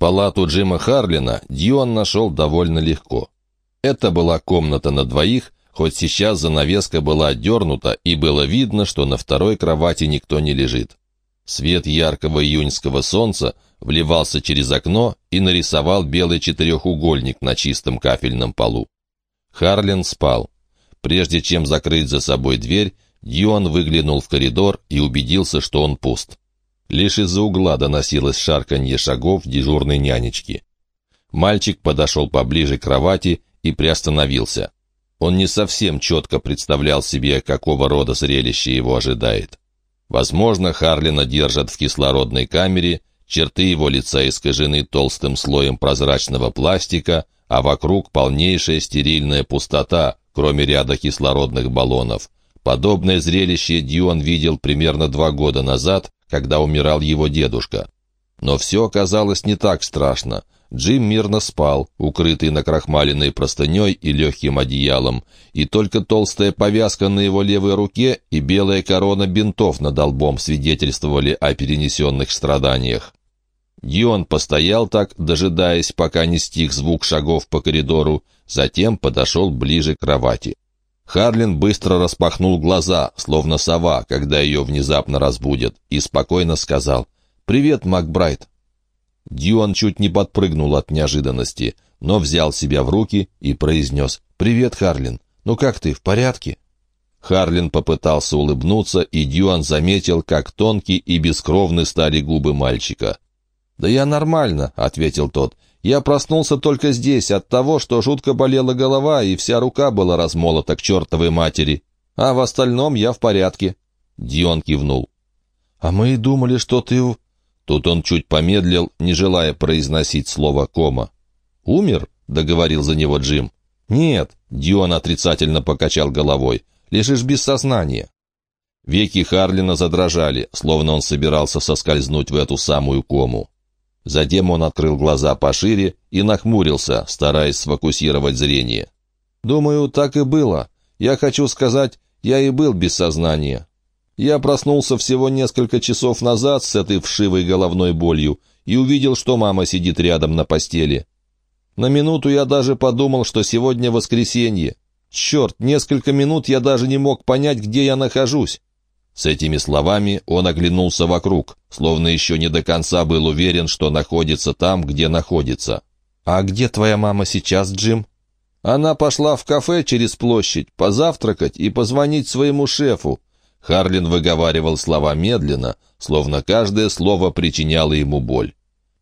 Палату Джима Харлина Дьюан нашел довольно легко. Это была комната на двоих, хоть сейчас занавеска была отдернута, и было видно, что на второй кровати никто не лежит. Свет яркого июньского солнца вливался через окно и нарисовал белый четырехугольник на чистом кафельном полу. Харлин спал. Прежде чем закрыть за собой дверь, Дьюан выглянул в коридор и убедился, что он пуст. Лишь из-за угла доносилось шарканье шагов дежурной нянечки. Мальчик подошел поближе к кровати и приостановился. Он не совсем четко представлял себе, какого рода зрелище его ожидает. Возможно, Харлина держат в кислородной камере, черты его лица искажены толстым слоем прозрачного пластика, а вокруг полнейшая стерильная пустота, кроме ряда кислородных баллонов. Подобное зрелище Дьюан видел примерно два года назад, когда умирал его дедушка. Но все оказалось не так страшно. Джим мирно спал, укрытый накрахмаленной простыней и легким одеялом, и только толстая повязка на его левой руке и белая корона бинтов над лбом свидетельствовали о перенесенных страданиях. Дион постоял так, дожидаясь, пока не стих звук шагов по коридору, затем подошел ближе к кровати. Харлин быстро распахнул глаза, словно сова, когда ее внезапно разбудят, и спокойно сказал «Привет, Макбрайт». Дьюан чуть не подпрыгнул от неожиданности, но взял себя в руки и произнес «Привет, Харлин. Ну как ты, в порядке?» Харлин попытался улыбнуться, и Дьюан заметил, как тонкие и бескровны стали губы мальчика. «Да я нормально», — ответил тот. «Я проснулся только здесь от того, что жутко болела голова, и вся рука была размолота к чертовой матери. А в остальном я в порядке». Дион кивнул. «А мы и думали, что ты Тут он чуть помедлил, не желая произносить слово «кома». «Умер?» — договорил за него Джим. «Нет», — Дион отрицательно покачал головой, — «лежишь без сознания». Веки Харлина задрожали, словно он собирался соскользнуть в эту самую кому. Затем он открыл глаза пошире и нахмурился, стараясь сфокусировать зрение. «Думаю, так и было. Я хочу сказать, я и был без сознания. Я проснулся всего несколько часов назад с этой вшивой головной болью и увидел, что мама сидит рядом на постели. На минуту я даже подумал, что сегодня воскресенье. Черт, несколько минут я даже не мог понять, где я нахожусь. С этими словами он оглянулся вокруг, словно еще не до конца был уверен, что находится там, где находится. «А где твоя мама сейчас, Джим?» Она пошла в кафе через площадь, позавтракать и позвонить своему шефу. Харлин выговаривал слова медленно, словно каждое слово причиняло ему боль.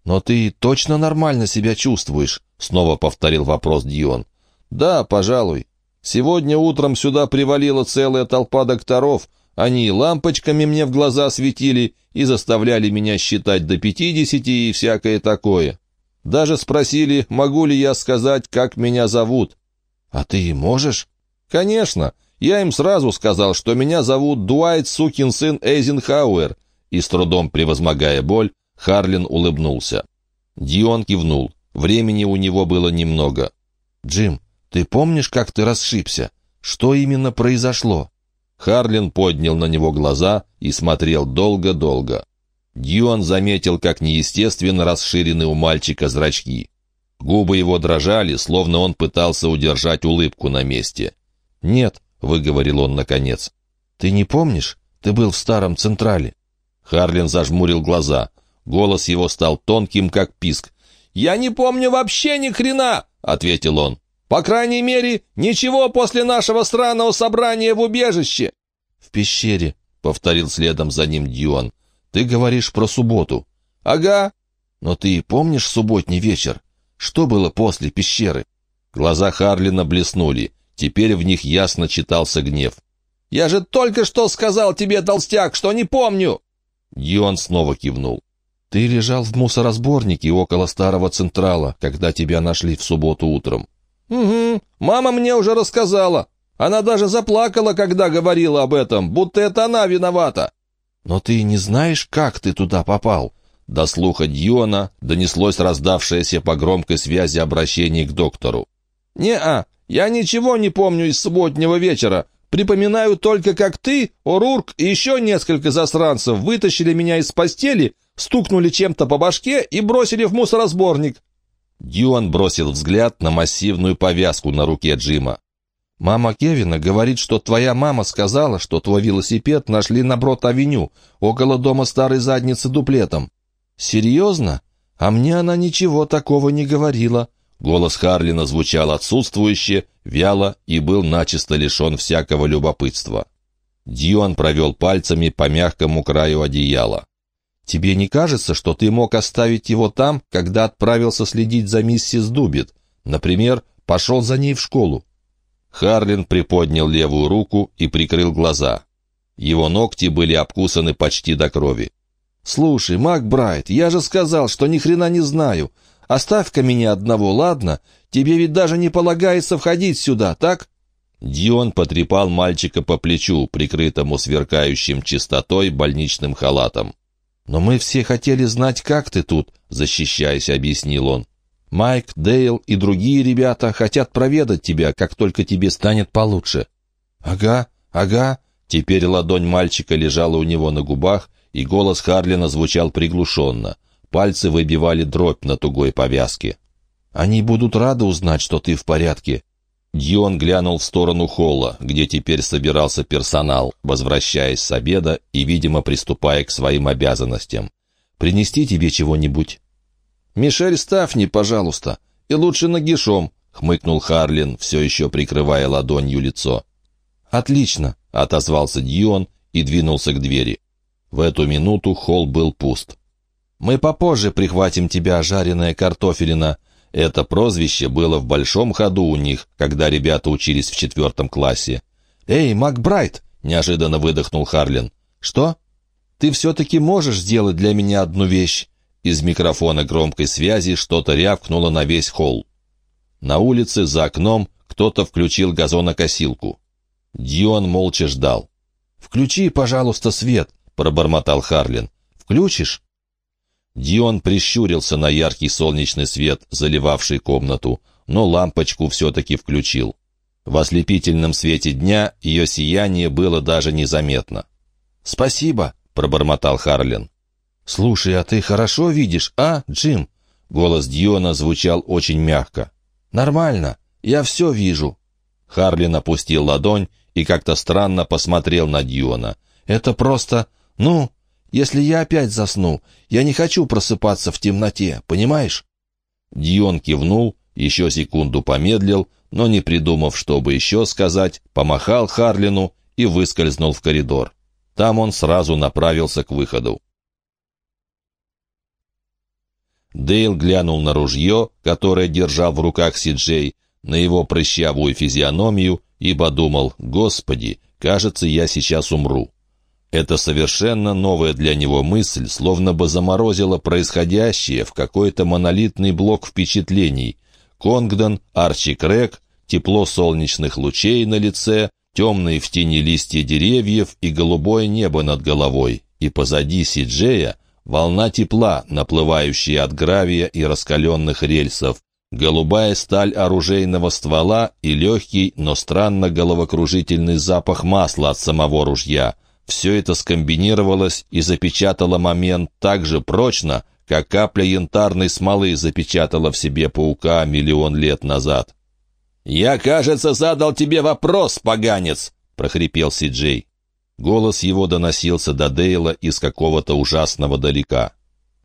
«Но ты точно нормально себя чувствуешь?» — снова повторил вопрос Дион. «Да, пожалуй. Сегодня утром сюда привалила целая толпа докторов. Они лампочками мне в глаза светили и заставляли меня считать до пятидесяти и всякое такое. Даже спросили, могу ли я сказать, как меня зовут. А ты можешь? Конечно. Я им сразу сказал, что меня зовут Дуайт сукин сын Эйзенхауэр, и с трудом превозмогая боль, Харлин улыбнулся. Дион кивнул. Времени у него было немного. «Джим, ты помнишь, как ты расшибся? Что именно произошло?» Харлин поднял на него глаза и смотрел долго-долго. Дьюан заметил, как неестественно расширены у мальчика зрачки. Губы его дрожали, словно он пытался удержать улыбку на месте. «Нет, — выговорил он наконец. «Ты не помнишь? Ты был в старом Централе». Харлин зажмурил глаза. Голос его стал тонким, как писк. «Я не помню вообще ни хрена!» — ответил он. «По крайней мере, ничего после нашего странного собрания в убежище!» «В пещере», — повторил следом за ним Дьюан. «Ты говоришь про субботу». «Ага». «Но ты помнишь субботний вечер? Что было после пещеры?» Глаза Харлина блеснули. Теперь в них ясно читался гнев. «Я же только что сказал тебе, толстяк, что не помню!» Дион снова кивнул. «Ты лежал в мусоросборнике около старого Централа, когда тебя нашли в субботу утром». «Угу, мама мне уже рассказала. Она даже заплакала, когда говорила об этом, будто это она виновата». «Но ты не знаешь, как ты туда попал?» До слуха Диона донеслось раздавшееся по громкой связи обращение к доктору. «Не-а, я ничего не помню из субботнего вечера. Припоминаю только, как ты, Орурк и еще несколько засранцев вытащили меня из постели, стукнули чем-то по башке и бросили в мусоросборник». Дьюан бросил взгляд на массивную повязку на руке Джима. «Мама Кевина говорит, что твоя мама сказала, что твой велосипед нашли на Брод-авеню, около дома старой задницы дуплетом». «Серьезно? А мне она ничего такого не говорила». Голос Харлина звучал отсутствующе, вяло и был начисто лишен всякого любопытства. Дьюан провел пальцами по мягкому краю одеяла. «Тебе не кажется, что ты мог оставить его там, когда отправился следить за миссис Дубит? Например, пошел за ней в школу?» Харлин приподнял левую руку и прикрыл глаза. Его ногти были обкусаны почти до крови. «Слушай, Макбрайт, я же сказал, что ни хрена не знаю. Оставь-ка меня одного, ладно? Тебе ведь даже не полагается входить сюда, так?» Дион потрепал мальчика по плечу, прикрытому сверкающим чистотой больничным халатом. «Но мы все хотели знать, как ты тут», — защищаясь, объяснил он. «Майк, Дейл и другие ребята хотят проведать тебя, как только тебе станет получше». «Ага, ага». Теперь ладонь мальчика лежала у него на губах, и голос Харлина звучал приглушенно. Пальцы выбивали дробь на тугой повязке. «Они будут рады узнать, что ты в порядке». Дион глянул в сторону холла, где теперь собирался персонал, возвращаясь с обеда и, видимо, приступая к своим обязанностям. «Принести тебе чего-нибудь?» «Мишель Стафни, пожалуйста, и лучше нагишом», — хмыкнул Харлин, все еще прикрывая ладонью лицо. «Отлично», — отозвался Дьюон и двинулся к двери. В эту минуту холл был пуст. «Мы попозже прихватим тебя, жареная картофелина», это прозвище было в большом ходу у них, когда ребята учились в четвертом классе. «Эй, Макбрайт!» — неожиданно выдохнул Харлин. «Что? Ты все-таки можешь сделать для меня одну вещь?» Из микрофона громкой связи что-то рявкнуло на весь холл. На улице за окном кто-то включил газонокосилку. Дион молча ждал. «Включи, пожалуйста, свет», — пробормотал Харлин. «Включишь?» Дион прищурился на яркий солнечный свет, заливавший комнату, но лампочку все-таки включил. В ослепительном свете дня ее сияние было даже незаметно. «Спасибо», — пробормотал Харлин. «Слушай, а ты хорошо видишь, а, Джим?» Голос Диона звучал очень мягко. «Нормально, я все вижу». Харлин опустил ладонь и как-то странно посмотрел на Дьюона. «Это просто... Ну, если я опять засну, я не хочу просыпаться в темноте, понимаешь?» Дион кивнул, еще секунду помедлил, но, не придумав, что бы еще сказать, помахал Харлину и выскользнул в коридор. Там он сразу направился к выходу. Дейл глянул на ружье, которое держал в руках Си-Джей, на его прыщавую физиономию и подумал, «Господи, кажется, я сейчас умру». Эта совершенно новая для него мысль словно бы заморозила происходящее в какой-то монолитный блок впечатлений. Конгдон, Арчи Крэк, тепло солнечных лучей на лице, темные в тени листья деревьев и голубое небо над головой. И позади Сиджея волна тепла, наплывающая от гравия и раскаленных рельсов, голубая сталь оружейного ствола и легкий, но странно головокружительный запах масла от самого ружья — все это скомбинировалось и запечатало момент так же прочно, как капля янтарной смолы запечатала в себе паука миллион лет назад. «Я, кажется, задал тебе вопрос, поганец!» — прохрипел Си-Джей. Голос его доносился до Дейла из какого-то ужасного далека.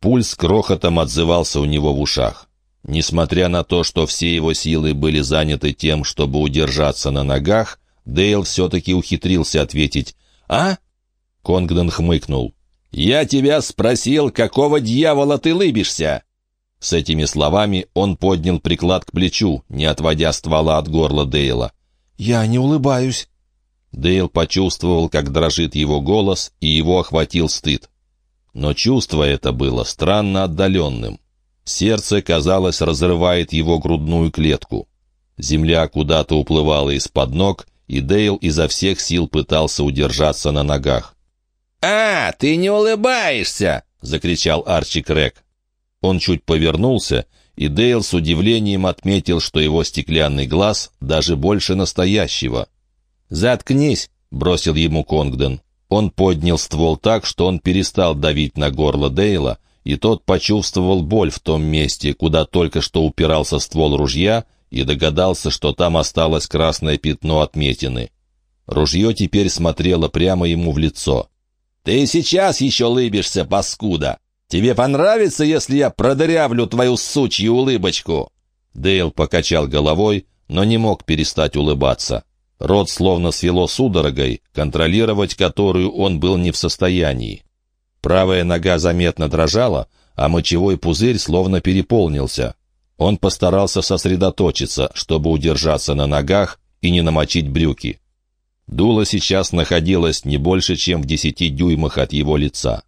Пульс крохотом отзывался у него в ушах. Несмотря на то, что все его силы были заняты тем, чтобы удержаться на ногах, Дейл все-таки ухитрился ответить «А? Конгдон хмыкнул. «Я тебя спросил, какого дьявола ты лыбишься?» С этими словами он поднял приклад к плечу, не отводя ствола от горла Дейла. «Я не улыбаюсь». Дейл почувствовал, как дрожит его голос, и его охватил стыд. Но чувство это было странно отдаленным. Сердце, казалось, разрывает его грудную клетку. Земля куда-то уплывала из-под ног, и Дейл изо всех сил пытался удержаться на ногах. «А, ты не улыбаешься!» — закричал Арчи Крэк. Он чуть повернулся, и Дейл с удивлением отметил, что его стеклянный глаз даже больше настоящего. «Заткнись!» — бросил ему Конгден. Он поднял ствол так, что он перестал давить на горло Дейла, и тот почувствовал боль в том месте, куда только что упирался ствол ружья, и догадался, что там осталось красное пятно отметины. Ружье теперь смотрело прямо ему в лицо. «Ты сейчас еще лыбишься, паскуда! Тебе понравится, если я продырявлю твою сучью улыбочку?» Дейл покачал головой, но не мог перестать улыбаться. Рот словно свело судорогой, контролировать которую он был не в состоянии. Правая нога заметно дрожала, а мочевой пузырь словно переполнился. Он постарался сосредоточиться, чтобы удержаться на ногах и не намочить брюки. Дуло сейчас находилось не больше, чем в десяти дюймах от его лица.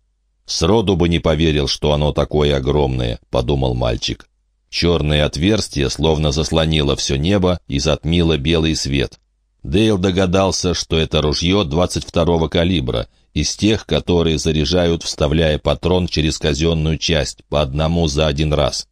«Сроду бы не поверил, что оно такое огромное», — подумал мальчик. Черное отверстие словно заслонило все небо и затмило белый свет. Дейл догадался, что это ружье 22-го калибра, из тех, которые заряжают, вставляя патрон через казенную часть, по одному за один раз.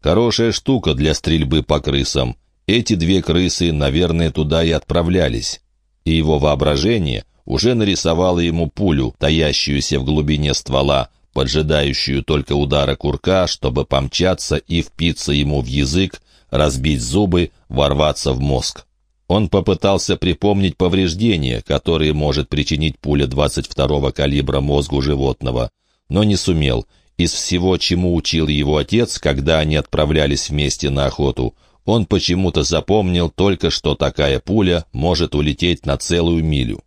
Хорошая штука для стрельбы по крысам. Эти две крысы, наверное, туда и отправлялись. И его воображение уже нарисовало ему пулю, таящуюся в глубине ствола, поджидающую только удара курка, чтобы помчаться и впиться ему в язык, разбить зубы, ворваться в мозг. Он попытался припомнить повреждения, которые может причинить пуля 22-го калибра мозгу животного, но не сумел. Из всего, чему учил его отец, когда они отправлялись вместе на охоту, он почему-то запомнил только, что такая пуля может улететь на целую милю.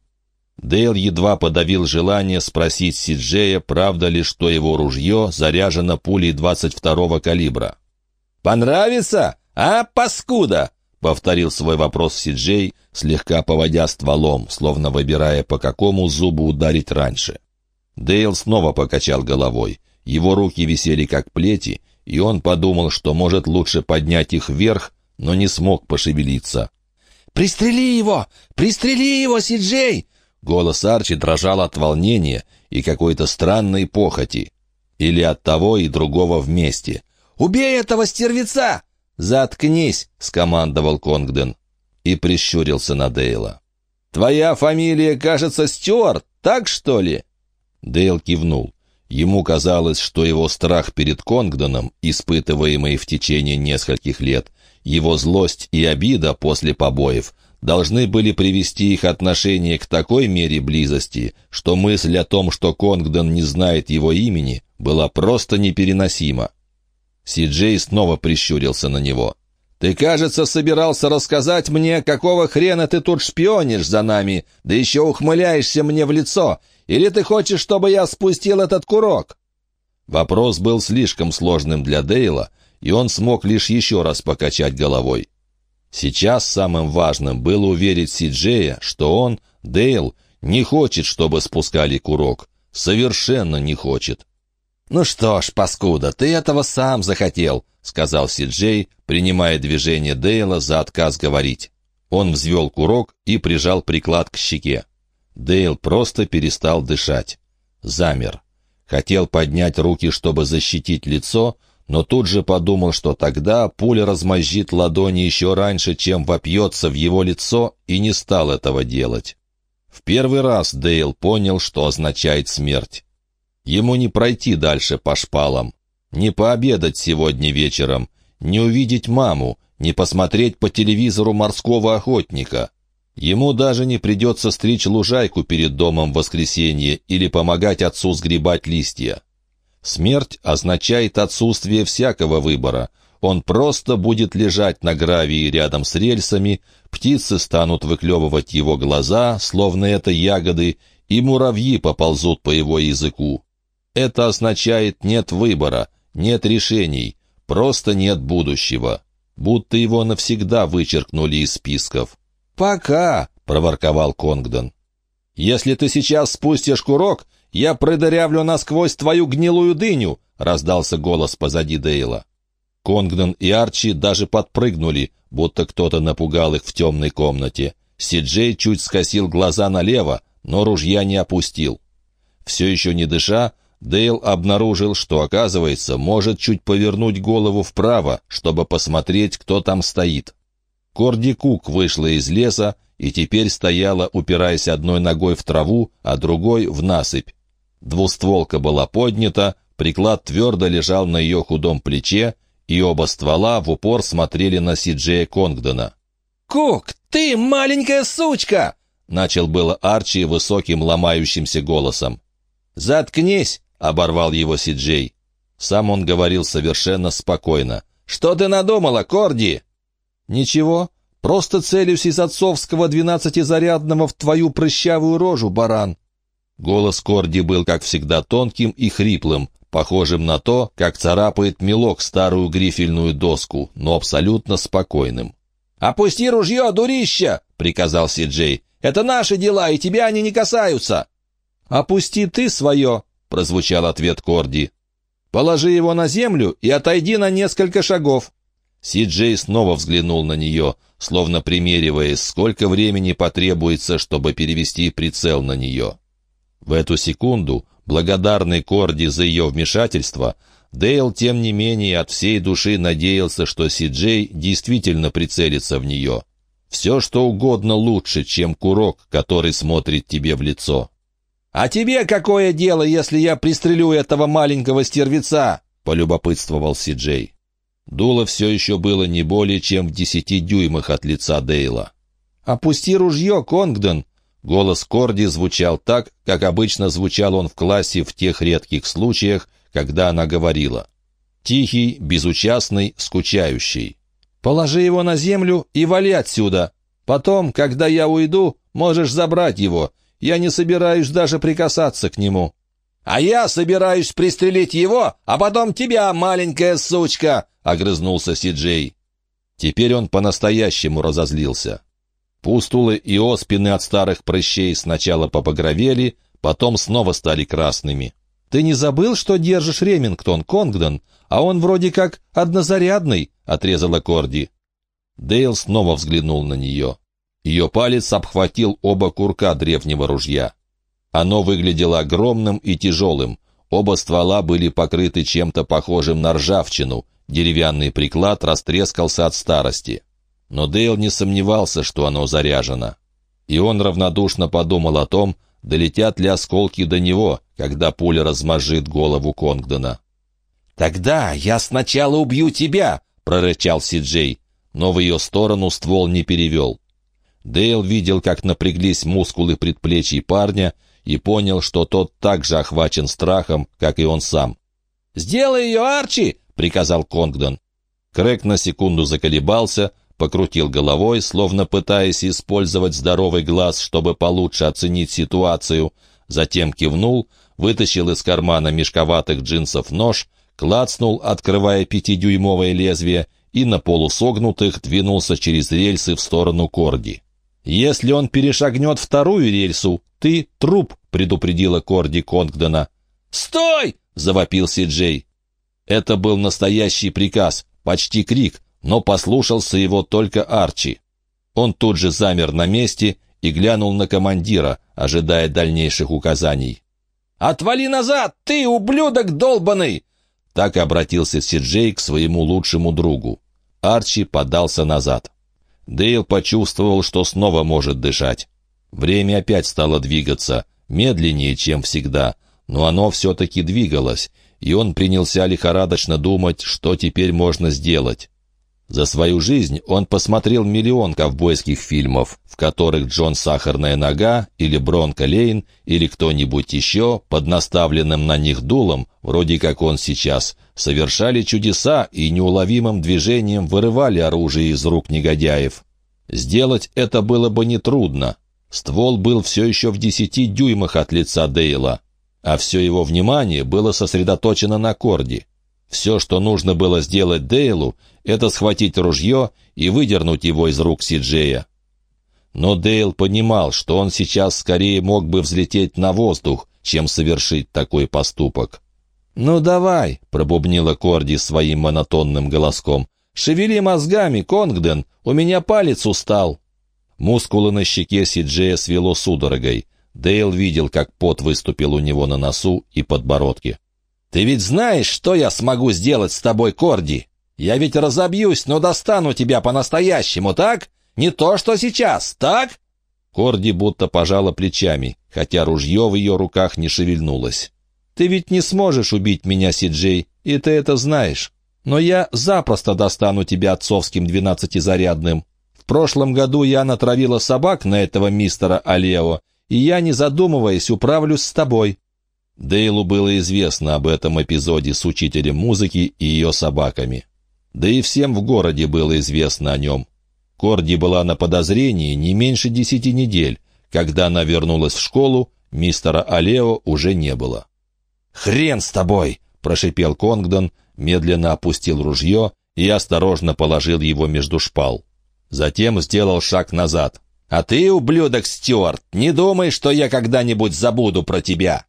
Дейл едва подавил желание спросить Сиджея, правда ли, что его ружье заряжено пулей 22-го калибра. «Понравится? А, паскуда?» — повторил свой вопрос Сиджей, слегка поводя стволом, словно выбирая, по какому зубу ударить раньше. Дейл снова покачал головой. Его руки висели как плети, и он подумал, что может лучше поднять их вверх, но не смог пошевелиться. «Пристрели его! Пристрели его, Сиджей!» Голос Арчи дрожал от волнения и какой-то странной похоти. Или от того и другого вместе. «Убей этого стервеца!» «Заткнись!» — скомандовал Конгден и прищурился на Дейла. «Твоя фамилия, кажется, Стюарт, так что ли?» Дейл кивнул. Ему казалось, что его страх перед Конгденом, испытываемый в течение нескольких лет, его злость и обида после побоев, должны были привести их отношение к такой мере близости, что мысль о том, что Конгден не знает его имени, была просто непереносима. Си-Джей снова прищурился на него. «Ты, кажется, собирался рассказать мне, какого хрена ты тут шпионишь за нами, да еще ухмыляешься мне в лицо. Или ты хочешь, чтобы я спустил этот курок?» Вопрос был слишком сложным для Дейла, и он смог лишь еще раз покачать головой. Сейчас самым важным было уверить Си-Джея, что он, Дейл, не хочет, чтобы спускали курок. Совершенно не хочет. «Ну что ж, паскуда, ты этого сам захотел», — сказал Си-Джей, принимая движение Дейла за отказ говорить. Он взвел курок и прижал приклад к щеке. Дейл просто перестал дышать. Замер. Хотел поднять руки, чтобы защитить лицо, но тут же подумал, что тогда пуля размозжит ладони еще раньше, чем вопьется в его лицо, и не стал этого делать. В первый раз Дейл понял, что означает смерть. Ему не пройти дальше по шпалам, не пообедать сегодня вечером, не увидеть маму, не посмотреть по телевизору морского охотника. Ему даже не придется стричь лужайку перед домом в воскресенье или помогать отцу сгребать листья. Смерть означает отсутствие всякого выбора. Он просто будет лежать на гравии рядом с рельсами, птицы станут выклевывать его глаза, словно это ягоды, и муравьи поползут по его языку. Это означает нет выбора, нет решений, просто нет будущего. Будто его навсегда вычеркнули из списков. «Пока!» — проворковал Конгдон. «Если ты сейчас спустишь курок, я продырявлю насквозь твою гнилую дыню!» — раздался голос позади Дейла. Конгдон и Арчи даже подпрыгнули, будто кто-то напугал их в темной комнате. Сиджей чуть скосил глаза налево, но ружья не опустил. Все еще не дыша, Дейл обнаружил, что, оказывается, может чуть повернуть голову вправо, чтобы посмотреть, кто там стоит. Корди Кук вышла из леса и теперь стояла, упираясь одной ногой в траву, а другой — в насыпь. Двустволка была поднята, приклад твердо лежал на ее худом плече, и оба ствола в упор смотрели на Сиджея Конгдона. «Кук, ты маленькая сучка!» — начал было Арчи высоким ломающимся голосом. «Заткнись!» — оборвал его Сиджей. Сам он говорил совершенно спокойно. «Что ты надумала, Корди?» «Ничего, просто целюсь из отцовского двенадцатизарядного в твою прыщавую рожу, баран». Голос Корди был, как всегда, тонким и хриплым, похожим на то, как царапает мелок старую грифельную доску, но абсолютно спокойным. «Опусти ружье, дурища!» — приказал Си-Джей. «Это наши дела, и тебя они не касаются!» «Опусти ты свое!» — прозвучал ответ Корди. «Положи его на землю и отойди на несколько шагов!» Си-Джей снова взглянул на нее, словно примериваясь, сколько времени потребуется, чтобы перевести прицел на нее. В эту секунду, благодарный Корди за ее вмешательство, Дейл, тем не менее, от всей души надеялся, что Си-Джей действительно прицелится в нее. Все, что угодно лучше, чем курок, который смотрит тебе в лицо. «А тебе какое дело, если я пристрелю этого маленького стервеца?» — полюбопытствовал Си-Джей. Дуло все еще было не более чем в десяти дюймах от лица Дейла. «Опусти ружье, Конгдон!» Голос Корди звучал так, как обычно звучал он в классе в тех редких случаях, когда она говорила. Тихий, безучастный, скучающий. «Положи его на землю и вали отсюда. Потом, когда я уйду, можешь забрать его. Я не собираюсь даже прикасаться к нему». «А я собираюсь пристрелить его, а потом тебя, маленькая сучка!» — огрызнулся Си-Джей. Теперь он по-настоящему разозлился. Пустулы и оспины от старых прыщей сначала попогровели, потом снова стали красными. «Ты не забыл, что держишь Ремингтон, Конгдон? А он вроде как однозарядный», — отрезала Корди. Дейл снова взглянул на нее. Ее палец обхватил оба курка древнего ружья. Оно выглядело огромным и тяжелым. Оба ствола были покрыты чем-то похожим на ржавчину. Деревянный приклад растрескался от старости. Но Дейл не сомневался, что оно заряжено. И он равнодушно подумал о том, долетят ли осколки до него, когда пуля размажит голову Конгдона. «Тогда я сначала убью тебя!» — прорычал Си-Джей, но в ее сторону ствол не перевел. Дейл видел, как напряглись мускулы предплечий парня, и понял, что тот так же охвачен страхом, как и он сам. «Сделай ее, Арчи!» — приказал Конгдон. Крэг на секунду заколебался, покрутил головой, словно пытаясь использовать здоровый глаз, чтобы получше оценить ситуацию, затем кивнул, вытащил из кармана мешковатых джинсов нож, клацнул, открывая пятидюймовое лезвие, и на полусогнутых двинулся через рельсы в сторону Корди. «Если он перешагнет вторую рельсу, ты труп», — предупредила Корди Конгдона. «Стой!» — завопил Си-Джей. Это был настоящий приказ, почти крик, но послушался его только Арчи. Он тут же замер на месте и глянул на командира, ожидая дальнейших указаний. «Отвали назад, ты, ублюдок долбанный!» Так обратился Сиджей к своему лучшему другу. Арчи подался назад. Дейл почувствовал, что снова может дышать. Время опять стало двигаться, медленнее, чем всегда, но оно все-таки двигалось, и он принялся лихорадочно думать, что теперь можно сделать. За свою жизнь он посмотрел миллион ковбойских фильмов, в которых Джон Сахарная Нога или Бронко Лейн или кто-нибудь еще под наставленным на них дулом, вроде как он сейчас, совершали чудеса и неуловимым движением вырывали оружие из рук негодяев. Сделать это было бы нетрудно. Ствол был все еще в десяти дюймах от лица Дейла, а все его внимание было сосредоточено на корде. Все, что нужно было сделать Дейлу, это схватить ружье и выдернуть его из рук Сиджея. Но Дейл понимал, что он сейчас скорее мог бы взлететь на воздух, чем совершить такой поступок. «Ну давай», — пробубнила Корди своим монотонным голоском. «Шевели мозгами, Конгден, у меня палец устал». Мускулы на щеке Сиджея свело судорогой. Дейл видел, как пот выступил у него на носу и подбородке. «Ты ведь знаешь, что я смогу сделать с тобой, Корди? Я ведь разобьюсь, но достану тебя по-настоящему, так? Не то, что сейчас, так?» Корди будто пожала плечами, хотя ружье в ее руках не шевельнулось. «Ты ведь не сможешь убить меня, Си-Джей, и ты это знаешь. Но я запросто достану тебя отцовским двенадцатизарядным. В прошлом году я натравила собак на этого мистера Алео, и я, не задумываясь, управлюсь с тобой». Дейлу было известно об этом эпизоде с учителем музыки и ее собаками. Да и всем в городе было известно о нем. Корди была на подозрении не меньше десяти недель. Когда она вернулась в школу, мистера Алео уже не было. «Хрен с тобой!» — прошипел Конгдон, медленно опустил ружье и осторожно положил его между шпал. Затем сделал шаг назад. «А ты, ублюдок Стюарт, не думай, что я когда-нибудь забуду про тебя!»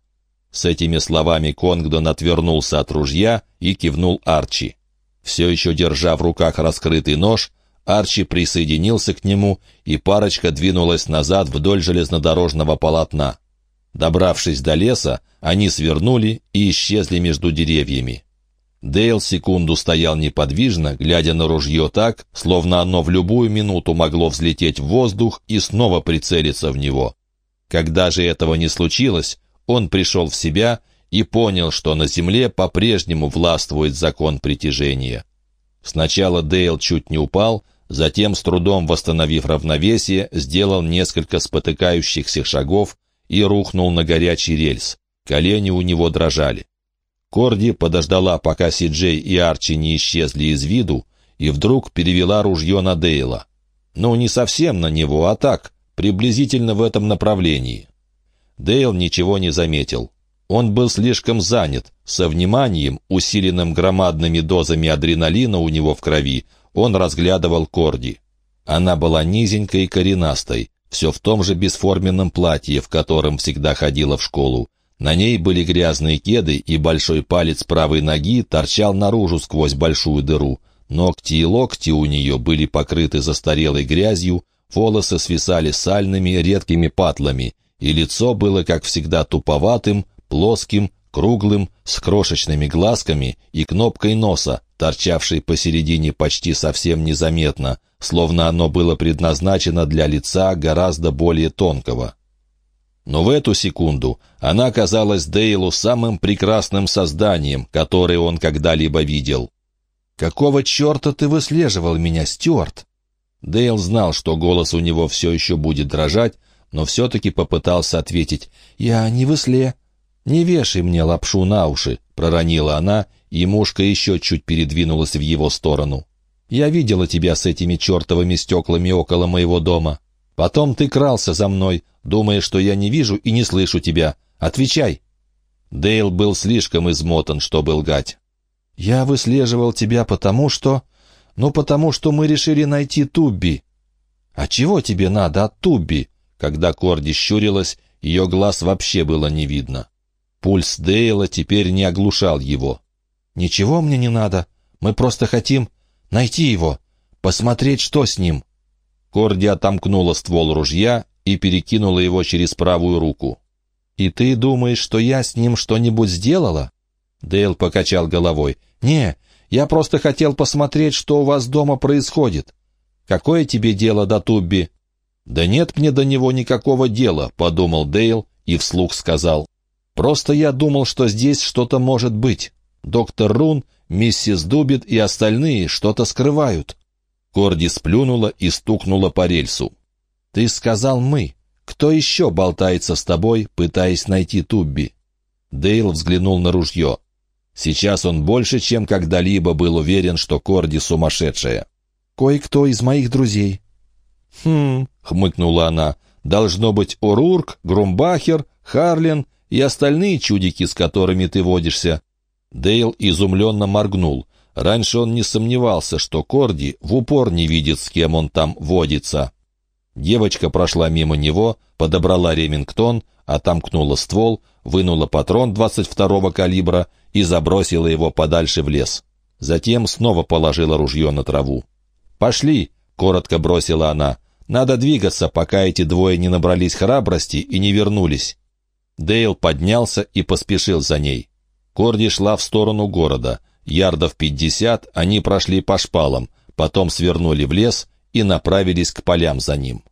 С этими словами Конгдон отвернулся от ружья и кивнул Арчи. Все еще держа в руках раскрытый нож, Арчи присоединился к нему, и парочка двинулась назад вдоль железнодорожного полотна. Добравшись до леса, они свернули и исчезли между деревьями. Дейл секунду стоял неподвижно, глядя на ружье так, словно оно в любую минуту могло взлететь в воздух и снова прицелиться в него. Когда же этого не случилось, он пришел в себя и понял, что на земле по-прежнему властвует закон притяжения. Сначала Дейл чуть не упал, затем, с трудом восстановив равновесие, сделал несколько спотыкающихся шагов и рухнул на горячий рельс. Колени у него дрожали. Корди подождала, пока Си-Джей и Арчи не исчезли из виду, и вдруг перевела ружье на Дейла. Ну, не совсем на него, а так, приблизительно в этом направлении. Дейл ничего не заметил. Он был слишком занят. Со вниманием, усиленным громадными дозами адреналина у него в крови, он разглядывал Корди. Она была низенькой и коренастой, все в том же бесформенном платье, в котором всегда ходила в школу. На ней были грязные кеды, и большой палец правой ноги торчал наружу сквозь большую дыру. Ногти и локти у нее были покрыты застарелой грязью, волосы свисали сальными редкими патлами, и лицо было, как всегда, туповатым, плоским, круглым, с крошечными глазками и кнопкой носа, торчавшей посередине почти совсем незаметно, словно оно было предназначено для лица гораздо более тонкого. Но в эту секунду она казалась Дейлу самым прекрасным созданием, которое он когда-либо видел. «Какого черта ты выслеживал меня, Стюарт?» Дейл знал, что голос у него все еще будет дрожать, но все-таки попытался ответить «Я не высле». «Не вешай мне лапшу на уши», — проронила она, и мушка еще чуть передвинулась в его сторону. «Я видела тебя с этими чертовыми стеклами около моего дома. Потом ты крался за мной, думая, что я не вижу и не слышу тебя. Отвечай!» Дейл был слишком измотан, чтобы лгать. «Я выслеживал тебя потому, что... Ну, потому что мы решили найти Тубби». «А чего тебе надо от Тубби?» Когда Корди щурилась, ее глаз вообще было не видно. Пульс Дейла теперь не оглушал его. «Ничего мне не надо. Мы просто хотим найти его, посмотреть, что с ним». Корди отомкнула ствол ружья и перекинула его через правую руку. «И ты думаешь, что я с ним что-нибудь сделала?» Дейл покачал головой. «Не, я просто хотел посмотреть, что у вас дома происходит. Какое тебе дело до Тубби?» «Да нет мне до него никакого дела», — подумал Дейл и вслух сказал. «Просто я думал, что здесь что-то может быть. Доктор Рун, миссис Дубит и остальные что-то скрывают». Корди сплюнула и стукнула по рельсу. «Ты сказал «мы». Кто еще болтается с тобой, пытаясь найти Тубби?» Дейл взглянул на ружье. Сейчас он больше, чем когда-либо был уверен, что Корди сумасшедшая. «Кое-кто из моих друзей». «Хм», — хмыкнула она, — «должно быть Орурк, Грумбахер, Харлин и остальные чудики, с которыми ты водишься». Дейл изумленно моргнул. Раньше он не сомневался, что Корди в упор не видит, с кем он там водится. Девочка прошла мимо него, подобрала ремингтон, отомкнула ствол, вынула патрон 22-го калибра и забросила его подальше в лес. Затем снова положила ружье на траву. «Пошли!» — коротко бросила она. Надо двигаться, пока эти двое не набрались храбрости и не вернулись. Дейл поднялся и поспешил за ней. Корди шла в сторону города. Ярдов пятьдесят они прошли по шпалам, потом свернули в лес и направились к полям за ним.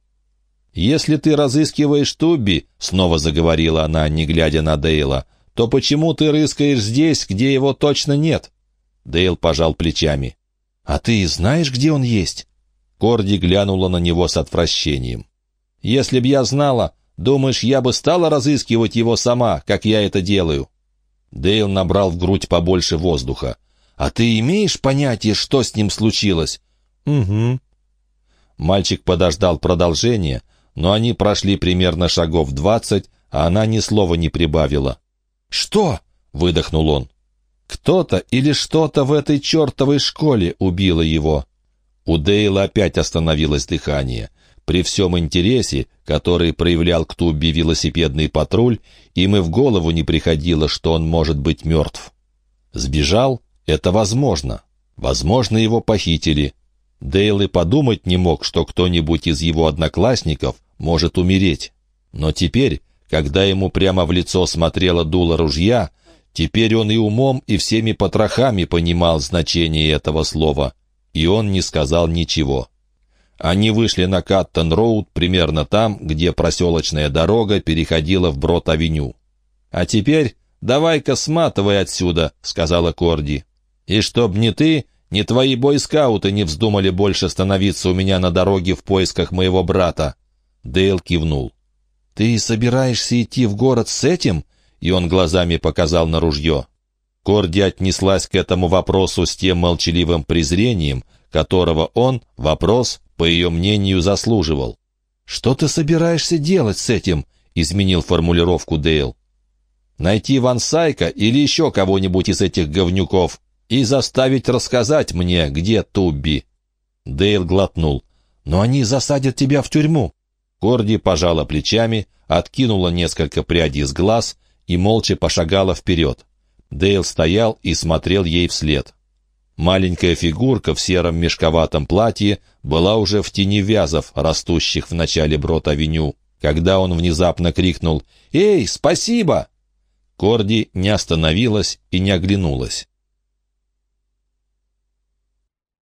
«Если ты разыскиваешь Тубби», — снова заговорила она, не глядя на Дейла, «то почему ты рыскаешь здесь, где его точно нет?» Дейл пожал плечами. «А ты знаешь, где он есть?» Корди глянула на него с отвращением. «Если б я знала, думаешь, я бы стала разыскивать его сама, как я это делаю?» Дейл набрал в грудь побольше воздуха. «А ты имеешь понятие, что с ним случилось?» «Угу». Мальчик подождал продолжения, но они прошли примерно шагов двадцать, а она ни слова не прибавила. «Что?» — выдохнул он. «Кто-то или что-то в этой чертовой школе убило его». У Дейла опять остановилось дыхание. При всем интересе, который проявлял к Тубби велосипедный патруль, им и в голову не приходило, что он может быть мертв. Сбежал? Это возможно. Возможно, его похитили. Дейл и подумать не мог, что кто-нибудь из его одноклассников может умереть. Но теперь, когда ему прямо в лицо смотрело дуло ружья, теперь он и умом, и всеми потрохами понимал значение этого слова, и он не сказал ничего. Они вышли на Каттон-Роуд примерно там, где проселочная дорога переходила в Брод-авеню. «А теперь давай-ка сматывай отсюда», — сказала Корди. «И чтоб ни ты, ни твои бойскауты не вздумали больше становиться у меня на дороге в поисках моего брата». Дейл кивнул. «Ты собираешься идти в город с этим?» И он глазами показал на ружье. Корди отнеслась к этому вопросу с тем молчаливым презрением, которого он, вопрос, по ее мнению, заслуживал. «Что ты собираешься делать с этим?» — изменил формулировку Дейл. «Найти Ван Сайка или еще кого-нибудь из этих говнюков и заставить рассказать мне, где Тубби». Дейл глотнул. «Но они засадят тебя в тюрьму». Корди пожала плечами, откинула несколько прядей с глаз и молча пошагала вперед. Дейл стоял и смотрел ей вслед. Маленькая фигурка в сером мешковатом платье была уже в тени вязов, растущих в начале Брод-авеню, когда он внезапно крикнул «Эй, спасибо!». Корди не остановилась и не оглянулась.